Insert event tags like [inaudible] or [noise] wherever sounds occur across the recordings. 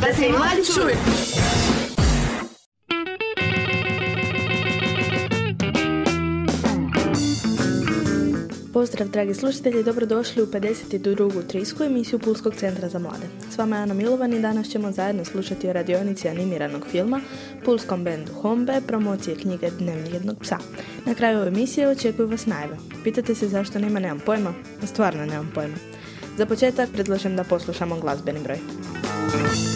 Da se. Pozdrav dragi slušatelji, dobrodošli u 52. trisku emisiju Pulskog centra za mlade. S vama je Ana Milovan i danas ćemo zajedno slušati o radionici animiranog filma, Pulskom bendu Hombe, promocije knjige Dnevni jednog psa. Na kraju ove emisije očekuju vas najve. Pitate se zašto nema, nemam pojma? Stvarno nemam pojma. Za početak predlažem da poslušamo glazbeni broj. Se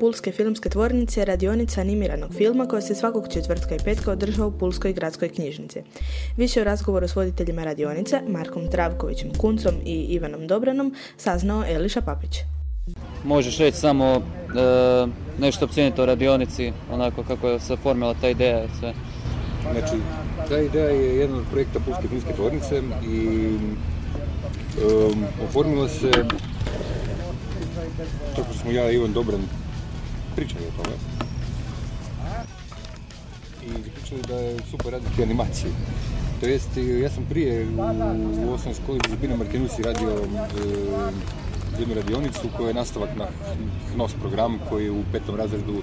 Pulske filmske tvornice je radionica animiranog filma koja se svakog četvrtka i petka održava u Pulskoj gradskoj knjižnici. Više o razgovoru s voditeljima radionice, Markom Travkovićem Kuncom i Ivanom Dobranom, saznao Eliša Papić. Možeš reći samo e, nešto općenito o radionici, onako kako je se formila ta ideja i sve. Znači, ta ideja je jedan od projekta Pulske filmske tvornice i um, oformila se tako što smo ja i Ivan Dobran pričali o tome. I pričali da je super raditi animaciju. To jest, ja sam prije u osnovnoj školi Zbina Martinusi radio e, jednu radionicu koja je nastavak na HNOS program koji je u petom razredu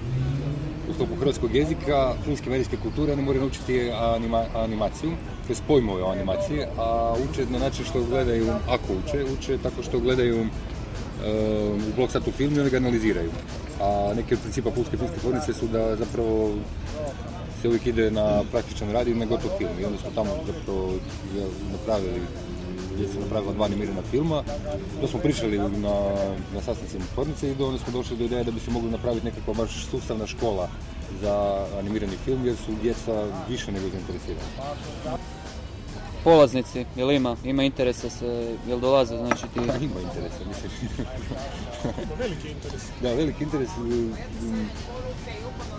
u sklopu hrvatskog jezika, filmske medijske kulture, oni moraju naučiti anima, animaciju, to je pojmove o animaciji, a uče na način što gledaju, ako uče, uče tako što gledaju u blok satu film i oni ga analiziraju. A neki od principa pulske filmske tvornice su da zapravo se uvijek ide na praktičan rad i na gotov film. I onda smo tamo zapravo napravili gdje se napravila dva animirana filma. To smo pričali na, na sastancima tvornice i onda smo došli do ideje da bi se mogli napraviti nekakva baš sustavna škola za animirani film jer su djeca više nego zainteresirani polaznici, jel ima, ima interesa se, jel dolaze, znači ti... Da, [laughs] ima interesa, mislim. veliki interes. Da, veliki interes.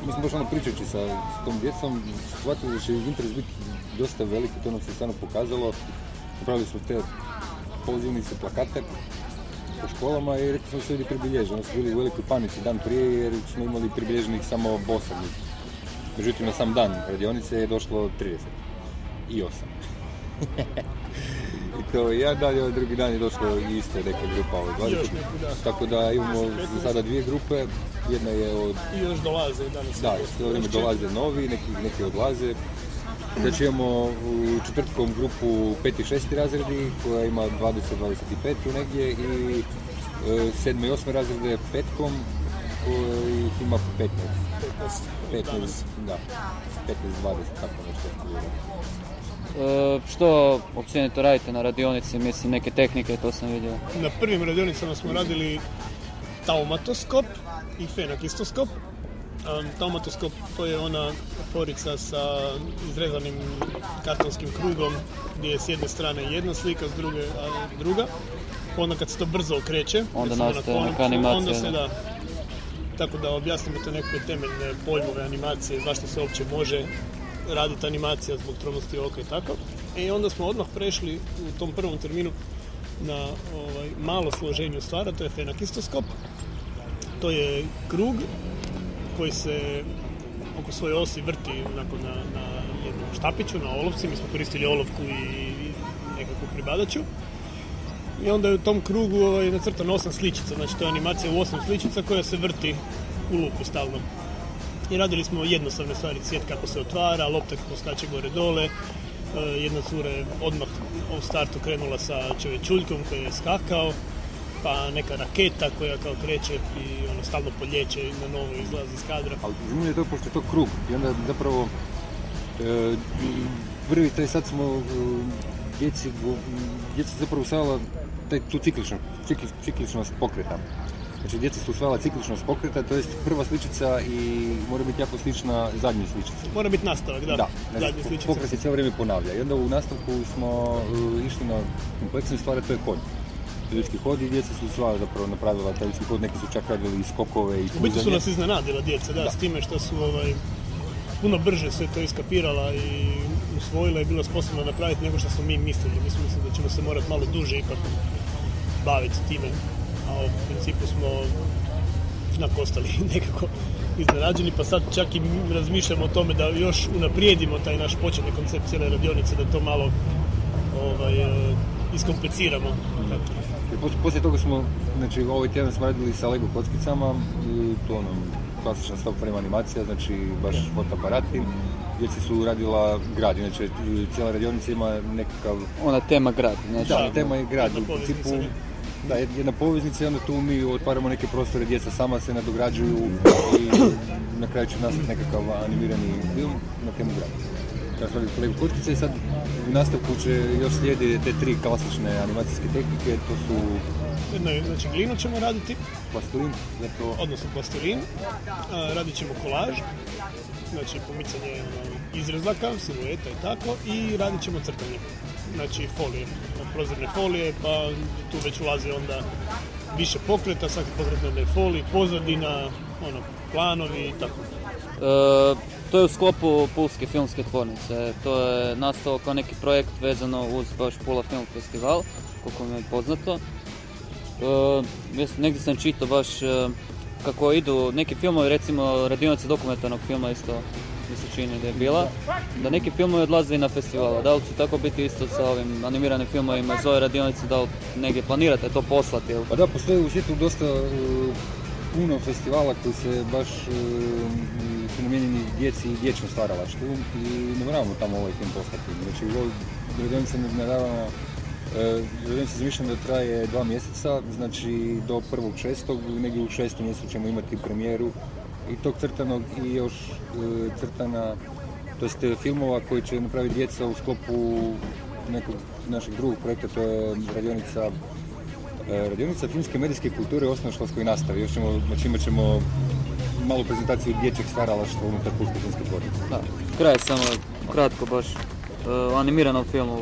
Mi smo baš ono pričajući sa, s tom djecom, shvatili da će interes biti dosta veliki, to nam se stvarno pokazalo. Napravili smo te pozivnice, plakate po školama i rekli smo se ljudi pribilježe. Oni su bili u velikoj panici dan prije jer smo imali pribilježenih samo 8. Međutim, na sam dan radionice je došlo 30 i 8. I [laughs] to jedan dan i ovaj drugi dan je došlo isto neka grupa od 20. Tako da imamo sada dvije grupe, jedna je od... I još dolaze danas. Da, sve vrijeme dolaze novi, neki, neki odlaze. Znači imamo u četvrtkom grupu 5. i 6. razredi koja ima 20-25 tu negdje i 7. i 8. razrede petkom koji ima 15. 15, 15 da, 15-20, tako nešto. E, što općenito radite na radionici, mislim neke tehnike, to sam vidio? Na prvim radionicama smo radili taumatoskop i fenakistoskop. Um, taumatoskop to je ona forica sa izrezanim kartonskim krugom gdje je s jedne strane jedna slika, s druge a druga. Onda kad se to brzo okreće, onda nastaje animacija. Onda se da, tako da objasnimo te neke temeljne pojmove animacije, zašto se uopće može raditi animacija zbog tromnosti oka i tako. I onda smo odmah prešli u tom prvom terminu na ovaj, malo složenju stvara, to je fenakistoskop. To je krug koji se oko svoje osi vrti onako, na, na jednom štapiću, na olovci. Mi smo koristili olovku i nekakvu pribadaću. I onda je u tom krugu ovaj, nacrtano osam sličica, znači to je animacija u osam sličica koja se vrti u luku stalno. I radili smo jednostavne stvari, svijet kako se otvara, lopta kako skače gore dole, e, jedna cura je odmah u startu krenula sa čovječuljkom koji je skakao, pa neka raketa koja kao kreće i ono stalno poljeće i na novo izlazi iz kadra. Ali zanimljivo je to pošto je to krug i onda zapravo e, prvi taj sad smo e, djeci, djeci zapravo tu cikličnost, cikličnost pokreta. Znači djeca su usvajala cikličnost pokreta, to jest prva sličica i mora biti jako slična zadnjoj sličici. Mora biti nastavak, da. Da, znači, pokret se cijelo vrijeme ponavlja. I onda u nastavku smo uh, išli na kompleksne stvari, to je konj. Ljudski hod i djeca su sva zapravo napravila taj ljudski hod, neki su čak radili i skokove i U biti su nas iznenadila djeca, da, da, s time što su ovaj, puno brže sve to iskapirala i usvojila i bila sposobna napraviti nego što smo mi mislili. Mislim da ćemo se morati malo duže ipak baviti time a u principu smo onako ostali [laughs] nekako iznenađeni, pa sad čak i razmišljamo o tome da još unaprijedimo taj naš početni koncept cijele radionice, da to malo ovaj, e, iskompliciramo. poslije toga smo, znači ovaj tjedan smo radili sa Lego kockicama, to ono, klasična stop frame animacija, znači baš fotoaparati. djeci su radila grad, inače cijela radionica ima nekakav... Ona tema grad, znači. Da, tema je grad, u principu da, jedna poveznica i onda tu mi otvaramo neke prostore, djeca sama se nadograđuju i na kraju će nastati nekakav animirani film na temu grada. Radio kolegu Kutkice i sad u nastavku će još slijedi te tri klasične animacijske tehnike, to su Jedno je, znači glinu ćemo raditi, plastilin, zato odnosno plastilin, a, radit ćemo kolaž, znači pomicanje ono, izrezaka, silueta i tako, i radit ćemo crtanje, znači folije, prozirne folije, pa tu već ulazi onda više pokreta, svaki pokret na foliji, pozadina, ono, planovi i tako. E, to je u sklopu Pulske filmske tvornice. To je nastalo kao neki projekt vezano uz baš Pula Film Festival, koliko mi je poznato. E, negdje sam čitao baš e, kako idu neki filmovi, recimo radionice dokumentarnog filma isto čini da je bila, da neki filmovi odlaze na festivala. Da li će tako biti isto sa ovim animiranim filmovima iz ove radionice, da li negdje planirate to poslati? Pa da, postoji u svijetu dosta e, puno festivala koji se baš namijenjeni djeci i dječjem stvaralaštvu i ne moramo tamo ovaj film poslati. Znači, u ovoj radionica naravno Radionica je zamišljena da traje dva mjeseca, znači do prvog šestog, negdje u šestom mjesecu ćemo imati premijeru i tog crtanog i još e, crtana, to jest e, filmova koji će napraviti djeca u sklopu nekog našeg drugog projekta, to je radionica E, Radionica filmske medijske kulture u osnovnoškolskoj nastavi. Još ćemo, znači imat ćemo malu prezentaciju dječjeg stvaralaštva unutar Pulske filmske tvornice. Da, kraj samo kratko baš o animiranom filmu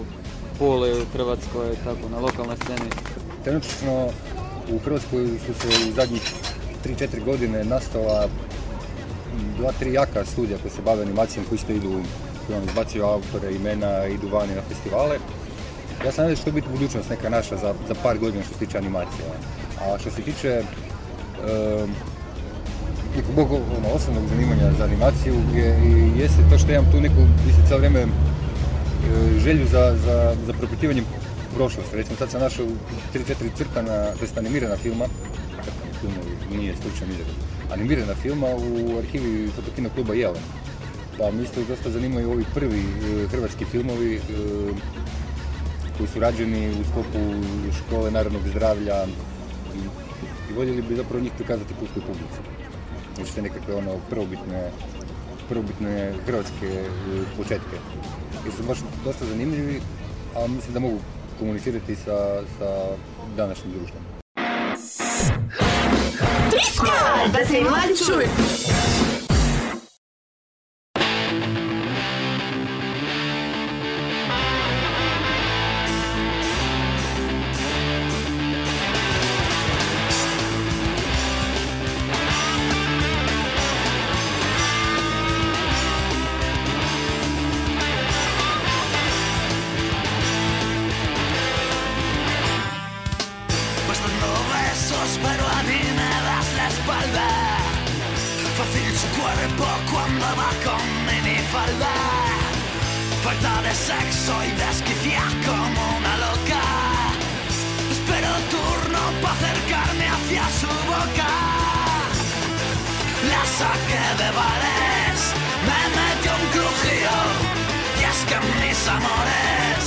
Puli u Hrvatskoj, tako na lokalnoj sceni. Trenutno u Hrvatskoj su se u zadnjih 3-4 godine nastala dva, tri jaka studija koji se bave animacijom, koji isto idu, koji vam izbacuju autore, imena, idu vani na festivale. Ja sam nadam da će to biti budućnost neka naša za, za par godina što se tiče animacija. A što se tiče em, nekog ono, osnovnog zanimanja za animaciju je, jeste to što imam tu neku, mislim, cijelo vrijeme želju za, za, za propitivanjem prošlosti. Recimo sad sam našao 3-4 crtana, to animirana filma, filmovi, nije stručan izraz, animirana filma u arhivi fotokino kluba Jelen. Pa mi isto dosta zanimaju ovi prvi e, hrvatski filmovi e, koji su rađeni u sklopu škole narodnog zdravlja i, i voljeli bi zapravo njih prikazati pulskoj publici. Znači te nekakve ono prvobitne, prvobitne hrvatske e, početke. Jer su baš dosta zanimljivi, a mislim da mogu komunicirati sa, sa današnjim društvom. Da se i mladi čuju. Saqué de bares, me metió un crujido. Y es que mis amores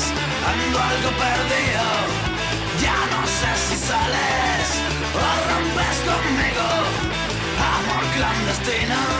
ando algo perdido. Ya no sé si sales o rompes conmigo. Amor clandestino.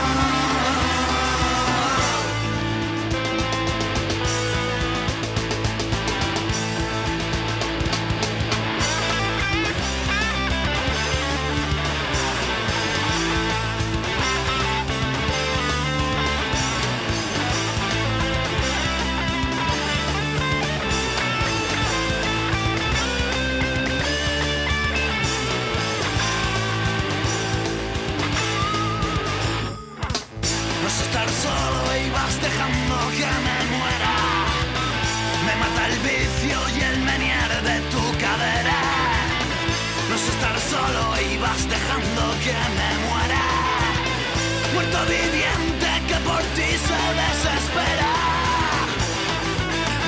solo ibas dejando que me muera. Muerto viviente que por ti se desespera.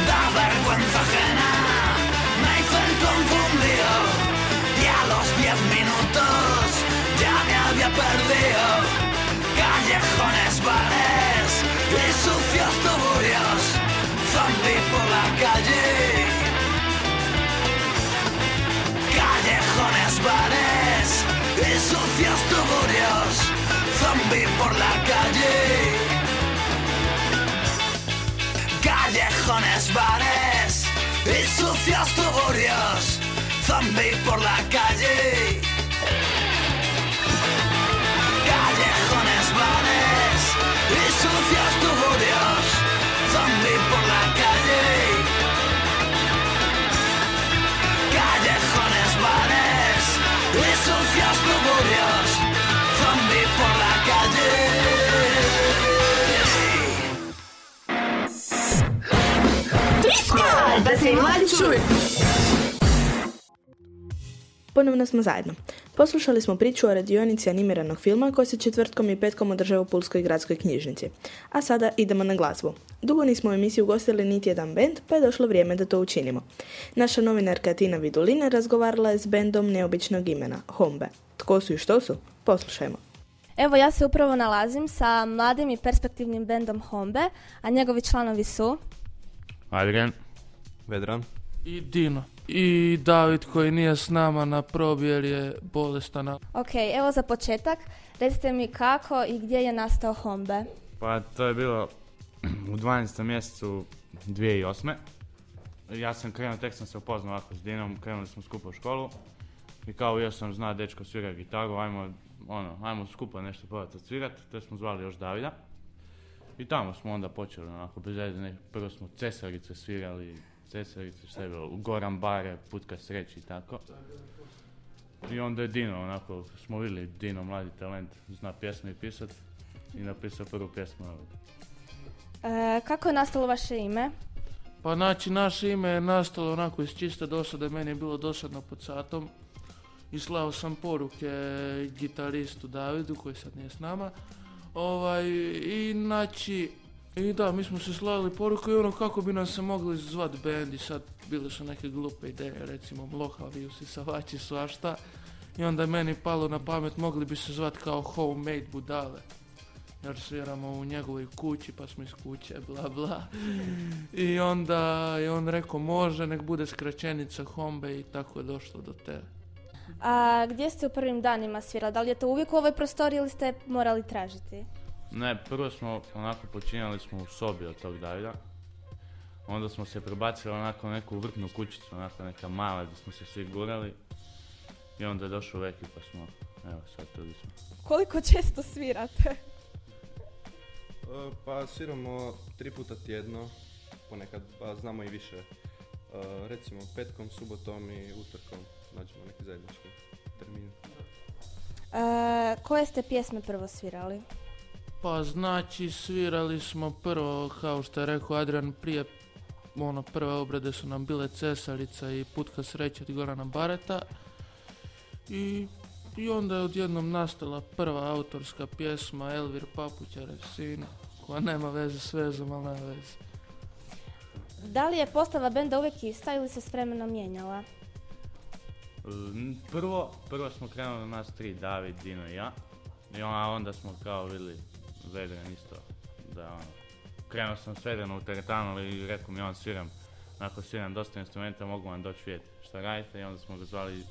Da vergüenza ajena, Nathan confundido Y a los diez minutos ya me había perdido. Callejones, bares y sucios tuburios. Zombie por la calle. callejones bares y sucios tuburios, zombie por la calle. Callejones, bares y sucios tuburios, zombie por la calle. Callejones, bares y sucios tuburios, Ponovno smo zajedno. Poslušali smo priču o radionici animiranog filma koja se četvrtkom i petkom održava u Pulskoj gradskoj knjižnici. A sada idemo na glazbu. Dugo nismo u emisiji ugostili niti jedan bend, pa je došlo vrijeme da to učinimo. Naša novinarka Tina Vidulina razgovarala je s bendom neobičnog imena, Hombe. Tko su i što su? Poslušajmo. Evo ja se upravo nalazim sa mladim i perspektivnim bendom Hombe, a njegovi članovi su... Adrian. Vedran. I Dino. I David koji nije s nama na probi jer je bolestan. Ok, evo za početak, recite mi kako i gdje je nastao Hombe. Pa to je bilo u 12. mjesecu 2008. Ja sam krenuo, tek sam se upoznao ovako s Dinom, krenuli smo skupo u školu. I kao još sam zna dečko svira gitaru, ajmo, ono, ajmo skupo nešto probati odsvirat, te smo zvali još Davida. I tamo smo onda počeli onako bez prvo smo cesarice svirali, cesarice što je bilo, u Goran Bare, Putka sreći i tako. I onda je Dino, onako, smo vidjeli Dino, mladi talent, zna pjesme i pisat. I napisao prvu pjesmu. E, kako je nastalo vaše ime? Pa znači naše ime je nastalo onako iz čiste dosade, meni je bilo dosadno pod satom. I slao sam poruke gitaristu Davidu koji sad nije s nama. Ovaj, i znači, i da, mi smo se slali poruku i ono kako bi nam se mogli zvat band i sad bile su neke glupe ideje, recimo mlohavi, usisavači su, a šta. I onda meni palo na pamet, mogli bi se zvat kao homemade budale. Jer sviramo u njegovoj kući, pa smo iz kuće, bla bla. I onda je on rekao može, nek bude skraćenica Hombe i tako je došlo do te. A gdje ste u prvim danima svirali? Da li je to uvijek u ovoj prostoriji ili ste morali tražiti? Ne, prvo smo onako počinjali smo u sobi od tog Davida. Onda smo se prebacili onako u neku vrtnu kućicu, onako neka mala gdje smo se svi gurali. I onda je došao veki pa smo, evo sad tu smo. Koliko često svirate? E, Pa sviramo tri puta tjedno, ponekad pa znamo i više. E, Recimo petkom, subotom i utorkom nađemo neki zajednički termin. E, koje ste pjesme prvo svirali? Pa znači svirali smo prvo, kao što je rekao Adrian, prije ono, prve obrade su nam bile Cesarica i Putka sreće od Gorana Bareta. I, I onda je odjednom nastala prva autorska pjesma Elvir Papućarev sin, koja nema veze s vezom, ali nema veze. Da li je postava benda uvijek ista ili se s vremenom mijenjala? Prvo, prvo smo krenuli nas tri, David, Dino i ja. I onda smo kao vidjeli Vedran isto, da ono, krenuo sam s Vedranom u teretanu i rekao mi on sviram, ako sviram dosta instrumenta mogu vam doći vidjeti šta radite i onda smo ga zvali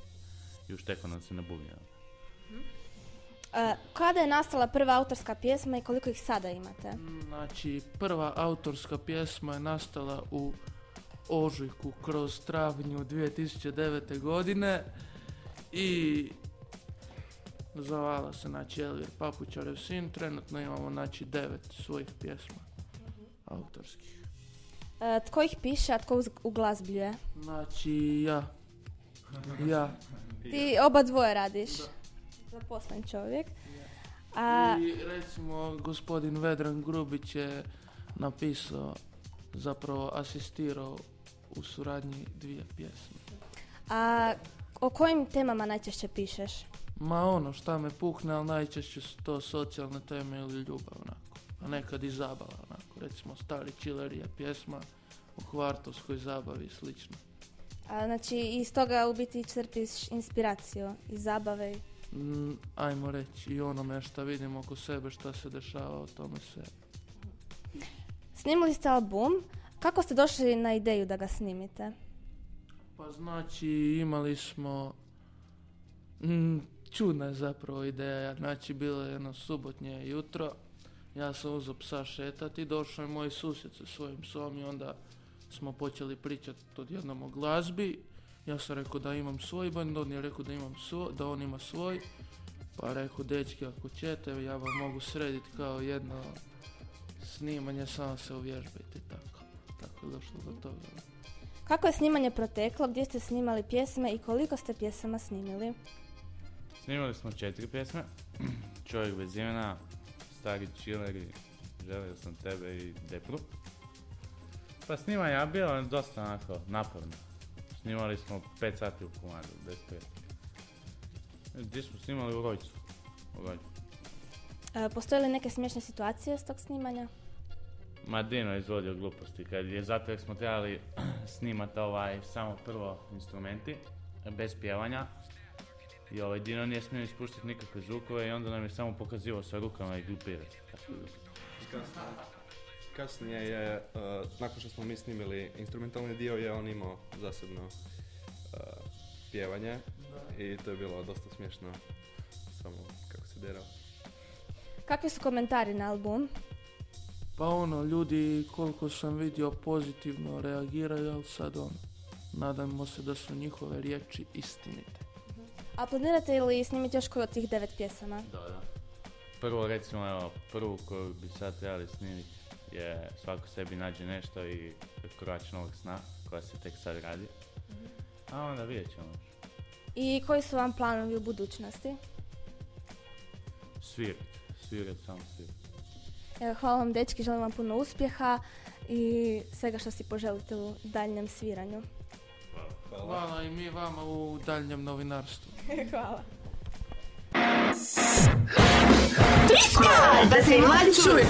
i uštekao nam se na bubnje. E, kada je nastala prva autorska pjesma i koliko ih sada imate? Znači, prva autorska pjesma je nastala u ožujku kroz travnju 2009. godine i zvala se znači Elvir Papućarev sin. Trenutno imamo znači devet svojih pjesma autorskih. E, tko ih piše, a tko uglazbljuje? Znači ja, ja Ti oba dvoje radiš. Zaposlen čovjek. A, i recimo gospodin Vedran Grubić je napisao, zapravo asistirao u suradnji dvije pjesme. a o kojim temama najčešće pišeš? Ma ono šta me pukne, ali najčešće su to socijalne teme ili ljubav onako. A nekad i zabava onako. Recimo Stari Chiller je pjesma o kvartovskoj zabavi i slično. A, znači, iz toga u biti crpiš inspiraciju iz zabave. Mm, ajmo reći i onome šta vidimo oko sebe, šta se dešava, o tome sve. Snimili ste album. Kako ste došli na ideju da ga snimite? Pa znači imali smo Mm, čudna je zapravo ideja. Znači, bilo je jedno subotnje jutro. Ja sam uzeo psa šetati, došao je moj susjed sa svojim psom i onda smo počeli pričati odjednom o glazbi. Ja sam rekao da imam svoj band, on je rekao da, imam svoj, da on ima svoj. Pa rekao, dečki, ako ćete, ja vam mogu srediti kao jedno snimanje, samo se uvježbajte i tako. Tako je došlo do toga. Kako je snimanje proteklo, gdje ste snimali pjesme i koliko ste pjesama snimili? Snimali smo četiri pjesme. [clears throat] Čovjek bez imena, Stari čileri, Želio sam tebe i Depru. Pa snimanje je bilo dosta onako naporno. Snimali smo 5 sati u komadu, bez pet. Gdje smo snimali u Rojcu. U Rojcu. E, postoje li neke smiješne situacije s tog snimanja? Ma Dino je izvodio gluposti, kad je zato jer smo trebali [clears throat] snimati ovaj, samo prvo instrumenti, bez pjevanja. I ovaj Dino nije smio ispuštiti nikakve zvukove i onda nam je samo pokazivao sa rukama i glupirati. Kasnije, kasnije je, uh, nakon što smo mi snimili instrumentalni dio, je on imao zasebno uh, pjevanje i to je bilo dosta smiješno, samo kako se derao. Kakvi su komentari na album? Pa ono, ljudi koliko sam vidio pozitivno reagiraju, ali sad on, nadamo se da su njihove riječi istinite. A planirate li snimiti još koju od tih devet pjesama? Da, da. Prvo recimo, evo, prvu koju bi sad trebali snimiti je svako sebi nađe nešto i krojač novog sna koja se tek sad radi. A onda vidjet ćemo. I koji su vam planovi u budućnosti? Svirat, svirat, samo svirat. Evo, hvala vam dečki, želim vam puno uspjeha i svega što si poželite u daljnjem sviranju. Hvala i mi vama u daljnjem novinarstvu. Hvala. Skral, da se mladi čuju.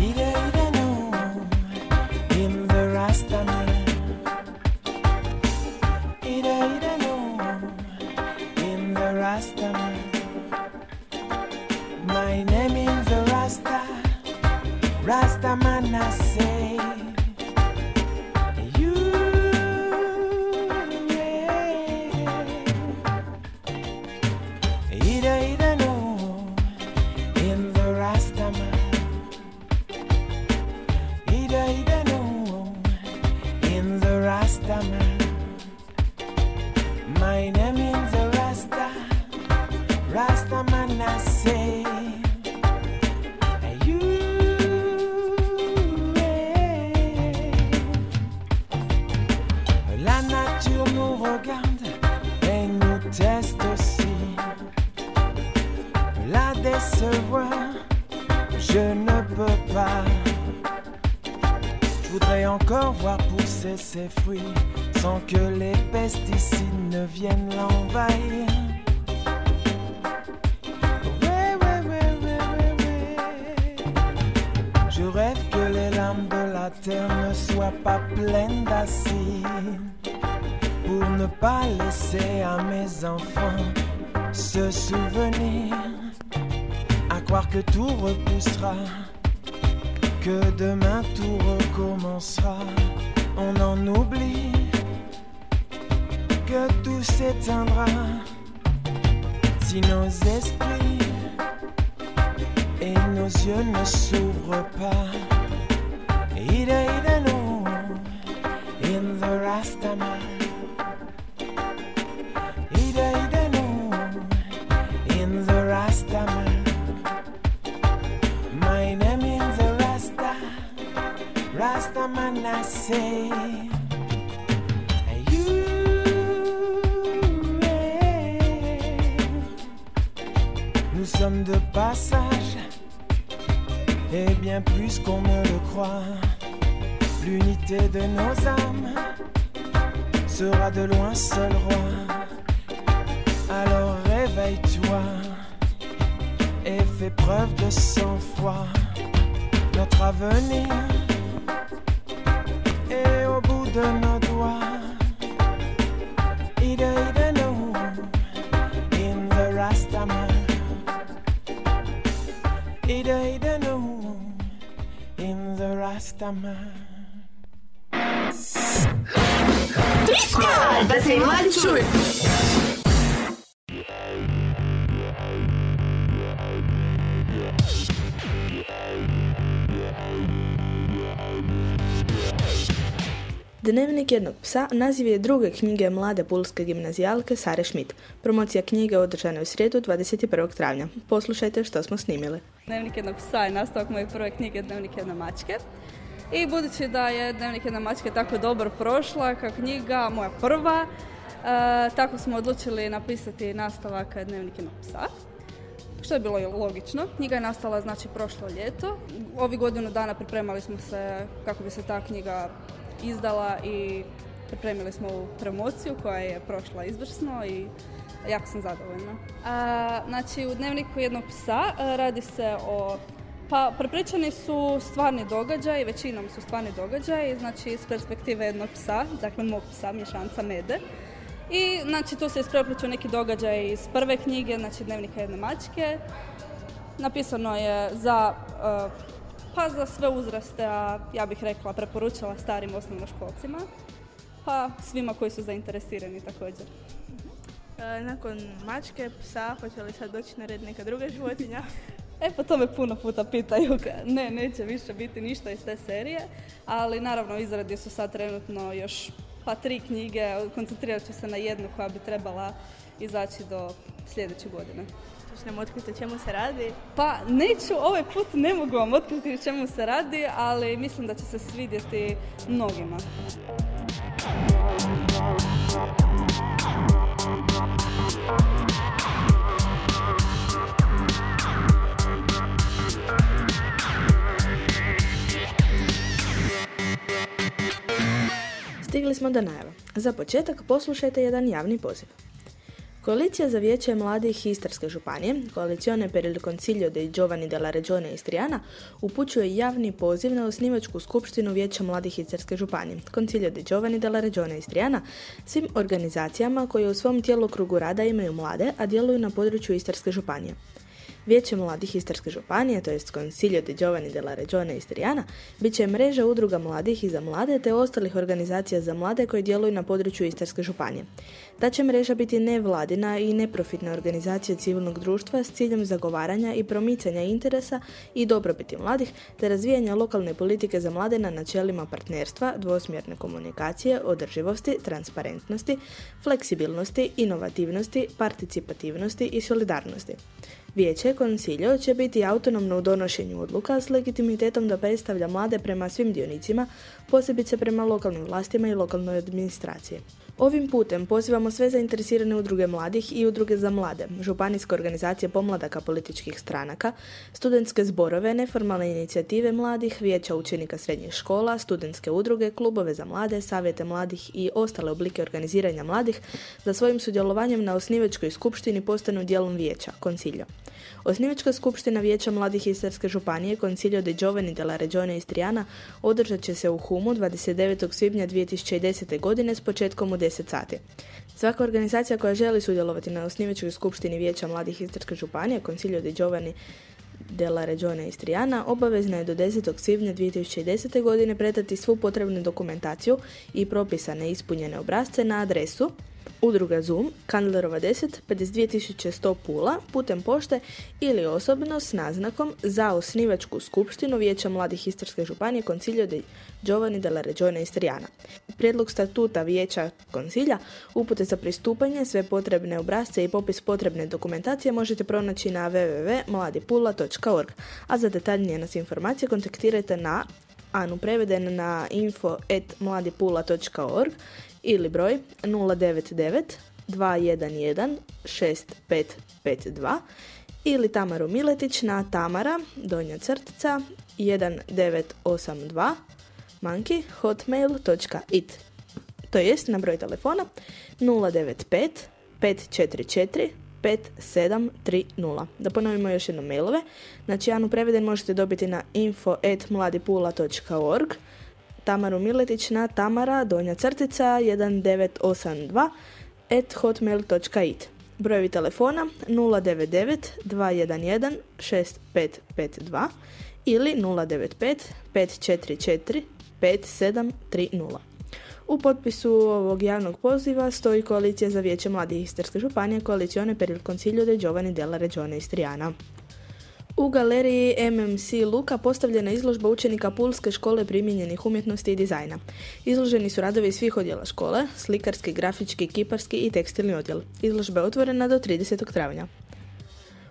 Ida, Rise viennent l'envahir. Ouais, ouais, ouais. Je rêve que les lames de la terre ne soient pas pleines d'acide pour ne pas laisser à mes enfants se souvenir. À croire que tout repoussera que demain tout recommencera. On en oublie que tout s'éteindra si nos esprits et nos yeux ne s'ouvrent pas. Ida, ida, no, in the Rastaman. Ida, ida, in the. My name is the Rasta, Rasta man I say. De passage, et bien plus qu'on ne le croit. L'unité de nos âmes sera de loin seul roi. Alors réveille-toi et fais preuve de sang-froid. Notre avenir est au bout de nos doigts. Rastaman. Triska! Da se mladi. Dnevnik jednog psa naziv je druge knjige mlade pulske gimnazijalke Sare Schmidt. Promocija knjige održana je u srijedu 21. travnja. Poslušajte što smo snimili. Dnevnik jednog psa je nastavak moje prve knjige Dnevnik jedne mačke. I budući da je Dnevnik jedne mačke tako dobro prošla kao knjiga, moja prva, e, tako smo odlučili napisati nastavak Dnevnik jednog psa. Što je bilo logično. Knjiga je nastala znači prošlo ljeto. Ovi godinu dana pripremali smo se kako bi se ta knjiga izdala i pripremili smo ovu promociju koja je prošla izvrsno i jako sam zadovoljna. A, znači u dnevniku jednog psa a, radi se o pa prepričani su stvarni događaji, većinom su stvarni događaji, znači iz perspektive jednog psa, dakle mog psa, mješanca Mede. I znači tu se isprepliču neki događaj iz prve knjige, znači dnevnika jedne mačke. Napisano je za uh, pa za sve uzraste, a ja bih rekla preporučala starim osnovnoškolcima, pa svima koji su zainteresirani također. E, nakon mačke, psa, hoće li sad doći na red neka druga životinja? [laughs] E pa to me puno puta pitaju. [laughs] Ne, neće više biti ništa iz te serije, ali naravno u izradi su sad trenutno još pa tri knjige, koncentrirat ću se na jednu koja bi trebala izaći do sljedeće godine. Hoćeš nam otkriti o čemu se radi? Pa neću, ovaj put ne mogu vam otkriti o čemu se radi, ali mislim da će se svidjeti mnogima. Stigli smo do najava. Za početak poslušajte jedan javni poziv. Koalicija za vijeće mladih Istarske županije, Koalicione per il Consiglio dei Giovani della Regione Istriana, upućuje javni poziv na osnivačku skupštinu vijeća mladih Istarske županije, Consiglio dei Giovani della Regione Istriana, svim organizacijama koje u svom krugu rada imaju mlade, a djeluju na području Istarske županije. Vijeće mladih Istarske županije, to jest Consiglio di Giovani della Regione Istriana, bit će mreža udruga mladih i za mlade te ostalih organizacija za mlade koji djeluju na području Istarske županije. Ta će mreža biti nevladina i neprofitna organizacija civilnog društva s ciljem zagovaranja i promicanja interesa i dobrobiti mladih te razvijanja lokalne politike za mlade na načelima partnerstva, dvosmjerne komunikacije, održivosti, transparentnosti, fleksibilnosti, inovativnosti, participativnosti i solidarnosti. Vijeće Konsiljo će biti autonomno u donošenju odluka s legitimitetom da predstavlja mlade prema svim dionicima, posebice prema lokalnim vlastima i lokalnoj administraciji. Ovim putem pozivamo sve zainteresirane udruge mladih i udruge za mlade, županijske organizacije pomladaka političkih stranaka, studentske zborove, neformalne inicijative mladih, vijeća učenika srednjih škola, studentske udruge, klubove za mlade, savjete mladih i ostale oblike organiziranja mladih za svojim sudjelovanjem na osnivačkoj skupštini postanu dijelom vijeća, konsiljo. Osnivačka skupština Vijeća mladih Istarske županije Concilio de Giovani della Regione Istriana održat će se u Humu 29. svibnja 2010. godine s početkom u 10 sati. Svaka organizacija koja želi sudjelovati na osnivačkoj skupštini Vijeća mladih Istarske županije Concilio de Giovani della Regione Istriana obavezna je do 10. svibnja 2010. godine predati svu potrebnu dokumentaciju i propisane ispunjene obrazce na adresu Udruga Zoom, Kandlerova 10, 52100 Pula, putem pošte ili osobno s naznakom za osnivačku skupštinu Vijeća mladih Istarske županije Concilio de Giovanni della Regione Istrijana. Prijedlog statuta Vijeća Koncilja, upute za pristupanje, sve potrebne obrazce i popis potrebne dokumentacije možete pronaći na www.mladipula.org, a za detaljnije nas informacije kontaktirajte na Anu preveden na info.mladipula.org ili broj 099 211 6552 ili Tamaru Miletić na Tamara, donja crtica 1982 manki hotmail.it to jest na broj telefona 095 544 5730. Da ponovimo još jednom mailove. Znači, Anu Preveden možete dobiti na info.mladipula.org Tamaru Miletić na tamara donja crtica 1982 at hotmail.it Brojevi telefona 099 211 6552 ili 095 544 5730. U potpisu ovog javnog poziva stoji koalicija za vijeće mladih Istarske županije koalicione per il Consiglio de Giovani della Regione Istriana. U galeriji MMC Luka postavljena izložba učenika Pulske škole primijenjenih umjetnosti i dizajna. Izloženi su radovi svih odjela škole, slikarski, grafički, kiparski i tekstilni odjel. Izložba je otvorena do 30. travnja.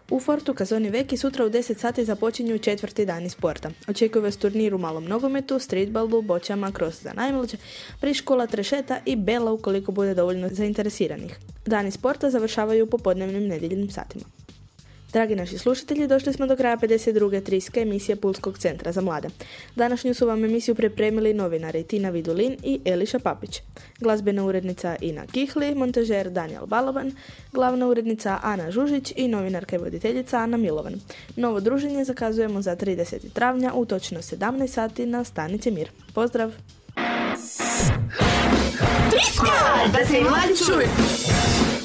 U Fortu Kazoni Veki sutra u 10 sati započinju četvrti dani sporta. Očekuje vas turnir u malom nogometu, streetballu, boćama, kroz za najmlađe, priškola, trešeta i bela ukoliko bude dovoljno zainteresiranih. Dani sporta završavaju u popodnevnim nedjeljnim satima. Dragi naši slušatelji, došli smo do kraja 52. triske emisije Pulskog centra za mlade. Današnju su vam emisiju pripremili novinari Tina Vidulin i Eliša Papić. Glazbena urednica Ina Kihli, montažer Daniel Balovan, glavna urednica Ana Žužić i novinarka i voditeljica Ana Milovan. Novo druženje zakazujemo za 30. travnja u točno 17 sati na stanici Mir. Pozdrav! Da se mladi čuju.